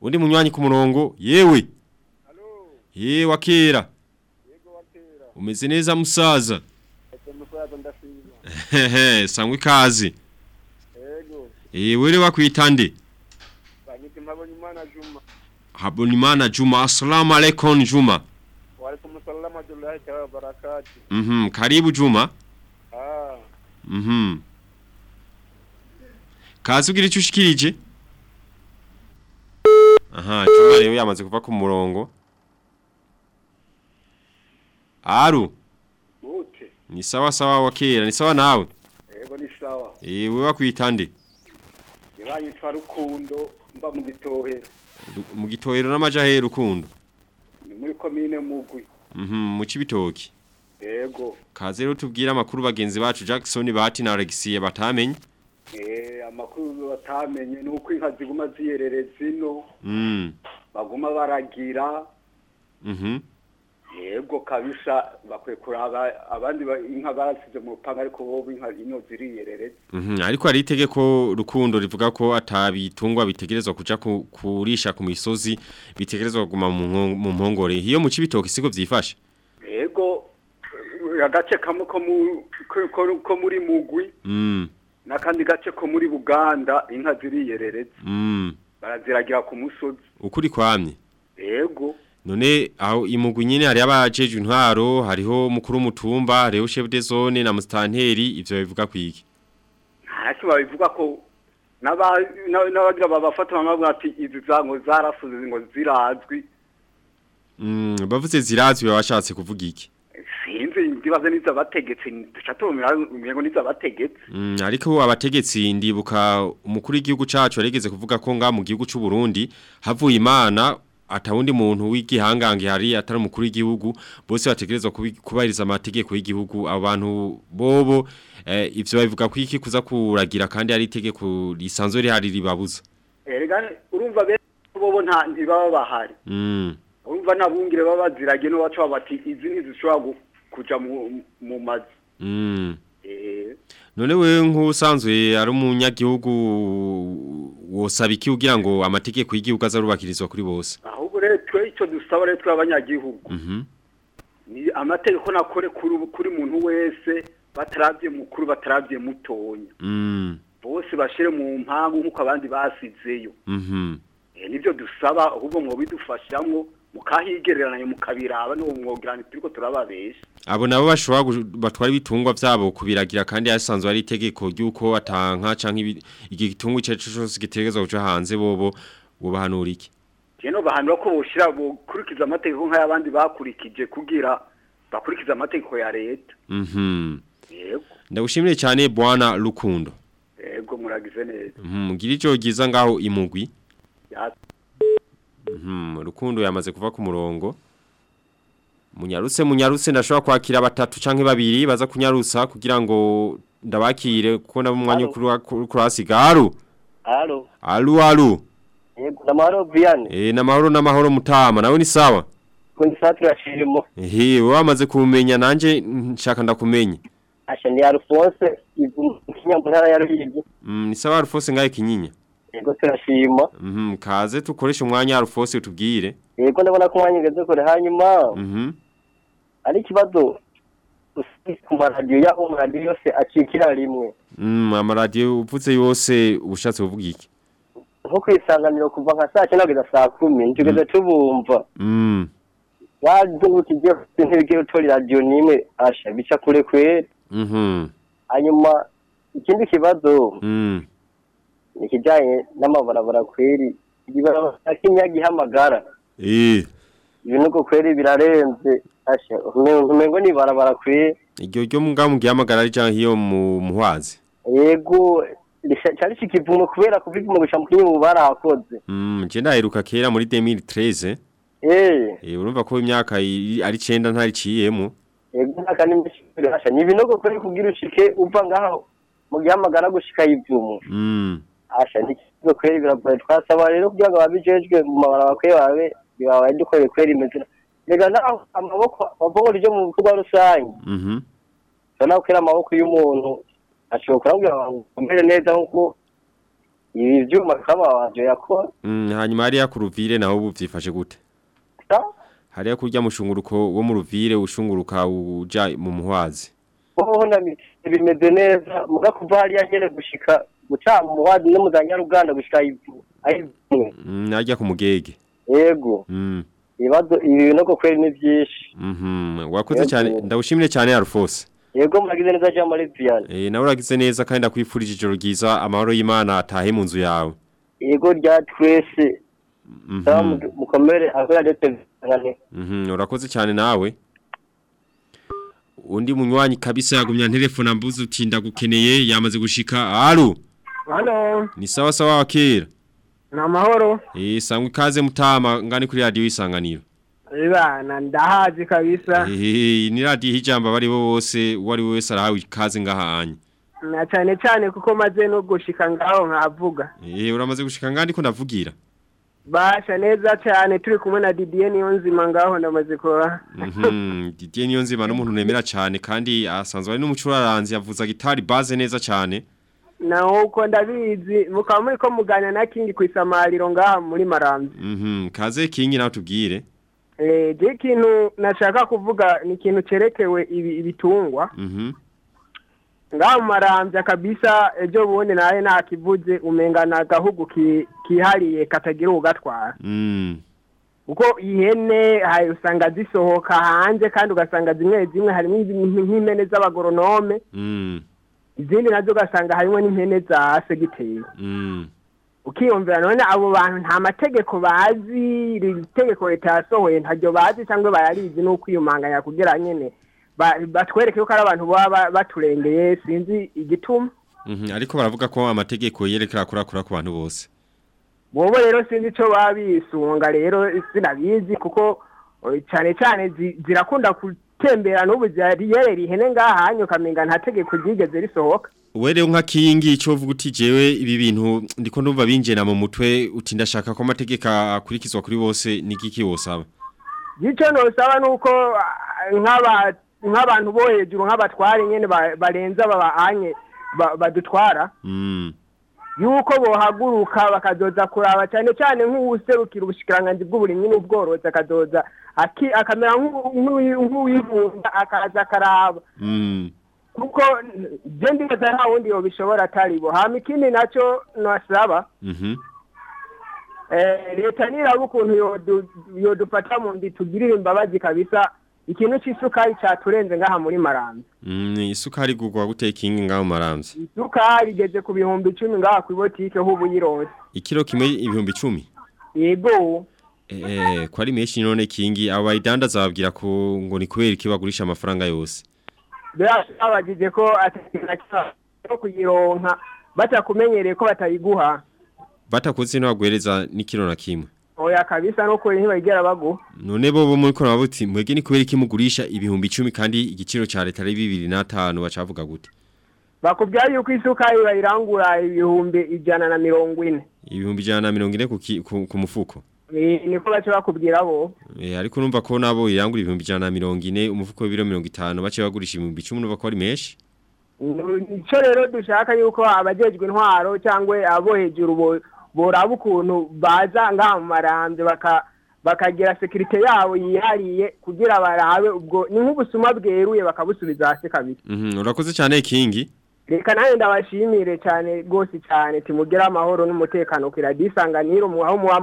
Undi munywanyi ku murongo yewe. Ye wakera. Umeze neza musaza. Hehe sangwe ikaze. Eh were wakwitande. Habonimana Juma assalamu alaikum Juma. Salaam wa barakatuh. Mhm karibu Juma. Ah, Mhm. Kazi ugira icyo ushikirije? Aha, Juma rero yamaze kuva ku murongo. Aru, Mute. ni sawa sawa wakera, ni sawa nawe. Yego ni sawa. Eh wewe wakwitande. Yabanyitwa rukundo mba mu gitohero. Mu gitohero n'amaja he rukundo. Ni muri komine mugwi. Mhm, mu cibitoki. Yego. Kaze rero tubwira amakuru bagenzi bacu Jackson Bahati na Alexi batamenye. Eh amakuru batamenye nuko inka ziguma ziyerereza ino Mm. baguma baragira Mhm. Yego kabisa bakwiye kuraba abandi ba- inka basize mu rupanga ariko bo inka ino ziriyerereza Mhm, ariko hari itegeko rukundo rivuga ko atabitungwa bitegerezwa kuja ku- kurisha ku misozi bitegerezwa kuguma mu mpongore. Iyo mu cibitoke siko vyifashe? Yego agace kamwe ko muri mugwi mm. n'akandi gace ko muri buganda inka ziriyerereza mm. Baraziragira ku musozi. Ukuri kwamye? Yego. None aho imugwi nyene hari abajeje intwaro hariho mukuru w'umutumba hariho chef de zone na mustanteri ivyo bivuga kwiki ntacyo babivuga ko n'aba- n'a- n'abagira babafata bamavuga ati izi zango zarafuze ngo zirazwi. Mm bavuze zirazwi babashatse kuvuga iki? Sinzi ndibaze n'izabategetse duca tumira umengo n'izabategetse Mm, ariko abategetsi ndibuka umukuru w'igihugu cacu yarigeze kuvuga ko nga mu gihugu c'u Burundi havuye imana atawundi muntu w'igihangange hari atari umukuru w'igihugu bose bategerezwa kubahiriza amategeko y'igihugu abo bantu bobo eh, ivyo babivuga ko iki kuza kuragira kandi ari itegeko risanzwe rihari ribabuza erega urumva bene bobo ntibaba bahari mm. urumva nabungire baba bazirage no baca bati izi ntizishobora kuja mu mazi Mm. eh None wewe nk'usanzwe ari umunyagihugu wosaba iki kugira ngo amategeko y'igihugu azarubakirizwa kuri bose? Ahubwo rero icyo dusaba rero twe abanyagihugu. Mhm. Ni amategeko nakore kuri kuri muntu wese batarabye mukuru batarabye mutonya mm. bose bashire mu mpangu nk'uko abandi basizeyo. Mhm. Eh, ni byo dusaba ahubwo mwobidufashamwo mukahigereranya mukabiraba n'uwo mwogirana turiko turababesha. Abo nabo bashobora batwara ibitungwa vyabo kubiragira kandi yasanzwe ari itegeko ryuko atanka canke ibi- igitungwa ico arico cose gitegerezwa kuja hanze bobo wobahanura iki? Jeno bahanura ko boshira bukurikiza amategeko nk'ayabandi bakurikije kugira bakurikiza amategeko ya leta. Mhm. Ndagushimire cyane bwana Rukundo. Yego muragize neza. Mhm gira ico giza ngaho imugwi. Mhm Rukundo yamaze kuva ku murongo. Munyarutse munyarutse ndashobora kwakira batatu canke babiri baza kunyarusa kugira ngo ndabakire kuko nabo umwanya kurasiga aru Halo. alu alu Yego namahoro Viane. eh namahoro namahoro mutama nawe ni sawa Kundi satu ya shirimo. ehe wamaze kumenya nanje nshaka ndakumenya Asha ni Alphonse ivu kinyambura ya ruhigi. mm, ni sawa Alphonse ngaye kinyinya Yego turashima. mhm kaze tukoresha umwanya Alphonse utubwire. Ego ndabona ko umwanya ugeze kure. Hanyuma mhm. ari ikibazo ku maradiyo ya home radio yose acikira rimwe. mm, amaradiyo uvuze yose ubushatse buvuga iki? Nko kwisanganiro kuva nka saa cyenda kugeza saa kumi. Ntitugeze tubumva. mm. wadukije ntibigire utori radio nimwe. Asha bica kure kwe mhm. Hanyuma ikindi kibazo mm. ikijyanye n'amabarabara kweri. Ibarabara kinyagihamagara eh. Ibintu kweri birarenze. Umengo ni barabara kweri. Iryo ryo mga mugihamagara ari canke iyo mu muhwazi yego cyari kikivumo kubera kuvivumo guca mu barakoze. Mm, je ndaheruka kera muri 2013 eh. Eh urumva ko imyaka ari 9 ntariciyemo yego aka ni mbishuri asha. Ni ibinogo kweri kugira ushike uva ngaho mu gihamagara gushika ivumo mm. Asha ni kigo kweri biragoye twasaba rero kugira ngo babijejwe mu mabara bakwiye babe bibabaye dukoreye kweri imeze rega naho amaboko bavuga ryo mu bikorwa rusange mhm. Ubona ko amaboko y'umuntu ashobora kugira ngo amere neza nk'uko ibi byuma kababanje yakora mm, hanyuma hariya ku ruvire naho ubu vyifashe gute hariya kurya mushunguruko wo mu ruvire ushunguruka uja mu muhwazi oho na bimeze neza muga kuva hariya nyene gushika guca mu wadi no mu za nyaruganda gushika ivu ari bimwe mm, najya ku mugege. Yego. Mm. ibibazo ibi binogo kweri ni byinshi. Mhm wakoze cyane ndawushimire cyane Alphonse. Yego muragize neza jean marie vianney. Eh nawe uragize neza kandi ndakwifurije ijoro ryiza amahoro y'Imana atahe mu nzu yawe. Yego rya twese. Mhm mu- mukomere aho ndetse Mhm, urakoze cyane nawe. Undi munywanyi kabisa yagumya telefone mbuzi uti ndagukeneye yamaze gushika. Alo, Halo, ni sawa sawa wakera. ni amahoro. Eh, sangwe ikaze mutama ngani kuri radio isanganiro. Ibana ndahazi kabisa. Eh, ni radio hijamba bari bo bose wari wese arahawe ikaze ngaha anye. Na cyane cyane kuko maze no gushika ngaho nkavuga. Eh, uramaze gushika ngani ko ndavugira. basha neza cyane turi kumwe na Didier Niyonzima ngaho ndamaze kuba Mhm, Didier Niyonzima n'umuntu nemera cyane kandi asanzwe ari n'umucuraranzi yavuza gitari base neza cyane. Naho uko ndabizi mukaba muri ko muganya na King ku isamariro ngaha muri maranzi Mhm, kaze kingi nawe tubwire. eh je ikintu nashaka kuvuga ni ikintu cerekewe ibi- ibitungwa Mhm. ngaha mu maranzi kabisa ejo bundi naye nakivuze umengana agahugu ki- kihariye katagira ugatwara Mm. kuko ihene usanga zisohoka hanze kandi ugasanga zimwe zimwe harimo nk'impene z'abagoronome Mm. Izindi na zo ugasanga harimo n'impene za segiteri Mm. ukiyumvira none abo bantu nta mategeko bazi iri tegeko leta yasohoye ntaryo bazi cyangwa bayarizi ni ukwiyumanganya kugira nyine ba- batwereke ko ari abantu baba ba- baturengeye sinzi igituma Mhm, ariko baravuga ko amategeko yerekera kurakura ku bantu bose. bobo rero sinzi icyo baba bisunga rero sinabizi kuko eh, cyane cyane zi- zirakunda gutembera n'ubu ziyerera ihene ngaha hanyuma ukamenga nta tegeko ryigeze risohoka Wereho nka kingi ico vuga uti jewe ibi bintu ndiko ndumva binjena mu mutwe uti ndashaka ko amategeko akurikizwa kuri bose nigiki wosaba. icyo nosaba ni uko nk'aba- nk'abantu bo hejuru nk'abatware nyine ba- barenze babahanye ba- badutwara Mm. Yuko bohaguruka bakazoza kuraba cyane cyane nk'uwuserukira ubushikiranganji bw'uburimyi n'ubworozi akazoza aki- akamera nk'uwu- nk'uwi- nk'uwibunda akaza akaraba Mm. kuko je ndibaza nta wundi yobishobora atari bo hama ikindi na cyo nasaba Mhm. eh, leta niraba ukuntu yodu- yodufata mu ndi tugirire imbabazi kabisa ikintu c'isukari caturenze ngaha muri marambi Mm, isukari gugwa gute kingi ngaho maranzi isukari igeze ku bihumbi icumi ngaha kw'ibotike h'ubu yirose Ikiro kimwe ibihumbi 10. yego Eh, ko ari menshi none kingi abo bayidandaza babwira ko ngo ni kubera iki bagurisha amafaranga yose. birasabagije ko atakina cyo kuyironka batakumenyereye ko batayiguha batakuzi no bagwereza n'ikiro na kimwe. Oya kabisa no kuri ntibayigera baguha None bo bo muri kora babuti mwege ni kubera iki mugurisha ibihumbi 10 kandi igiciro ca leta ari 2005 bacavuga gute. bakubwira yuko isukari bayirangura ibihumbi ijana na mirongo ine Ibihumbi 140 ku, ki- ku, ku mufuko. Ni- niko bace bakubwira bo Eh ariko numva ko nabo irangura ibihumbi 140 umufuko w'ibiro 50 bace bagurisha ibihumbi 10 numva ko ari menshi. icyo rero dushaka yuko abajejwe intwaro cyangwa abo hejuru bo- boraba ukuntu baza ngaha mu marambye baka bakagira sekirite yabo yihariye kugira barabe ubwo ni nk'ubusuma bweruye bakabusubiza hasi kabiri Mhm urakoze cyane kingi. Reka nane ndabashimire cyane rwose cyane timugire amahoro n'umutekano mu aho muba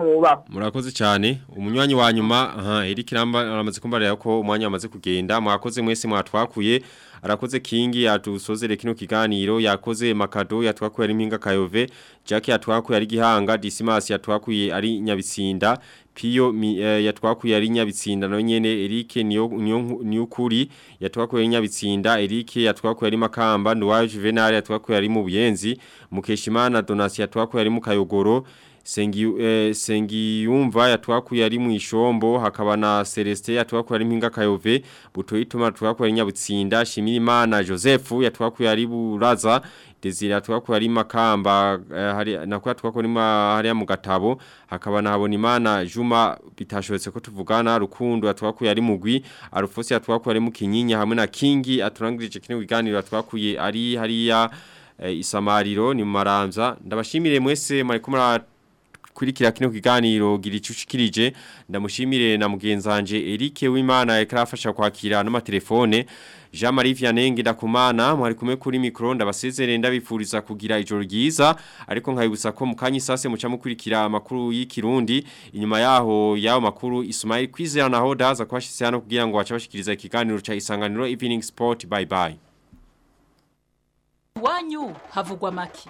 Murakoze cyane. Umunywanyi wa nyuma aha Eric Ramba aramaze kumbarira ko umwanya amaze kugenda. Mwakoze mwese mwatwakuye. Arakoze Kingi yatusozere kino kiganiro. Yakoze Makado yatwakuye ari Mpinga Kayove. Jack yatwakuye ari Gihanga. Dismas yatwakuye ari Nyabitsinda Mi, eh, yatwakuye ari Nyabitsinda. No nyene Eric niyo niyo kuri yatwakuye Nyabitsinda. Eric yatwakuye ari Makamba. Ndwaye Juvenal yatwakuye ari mu Buyenzi. Mukeshimana Donasi yatwakuye ari mu Kayogoro. Sengi eh, Sengi yumva yatwakuye ari mu ishombo hakaba na Celestin yatwakuye ari mpinga kayove butoyituma twakwa ari nyabutsinda Shimirimana Joseph yatwakuye ari buraza Desire yatwakuye ari makamba eh, hari nakwa twakwa ari hariya mu gatabo hakaba na Habonimana Juma bitashobetse ko tuvugana rukundo yatwakuye ari mugwi Arufosi yatwakuye ari mu kinyinya hamwe na Kingi aturangirije kino biganiro yatwakuye ari hariya eh, isamariro ni maramza ndabashimire mwese mwari kumara kurikira kino kiganiro giricushikirije ndamushimire na mugenzanje Eric Wimana yakrafasha kwakira no matelefone Jean Marie Vianney ndakumana mwari kumwe kuri micro ndabasezerere ndabifuriza kugira ijoro ryiza. Ariko nkayibutsa ko mukanyi sase muca mukurikira amakuru y'ikirundi inyuma yaho yaho makuru Ismail Kwizera naho daza kwashitse hano kugira ngo acabashikiriza ikiganiro cha isanganiro Evening Sport. Bye bye. Wanyu havugwa make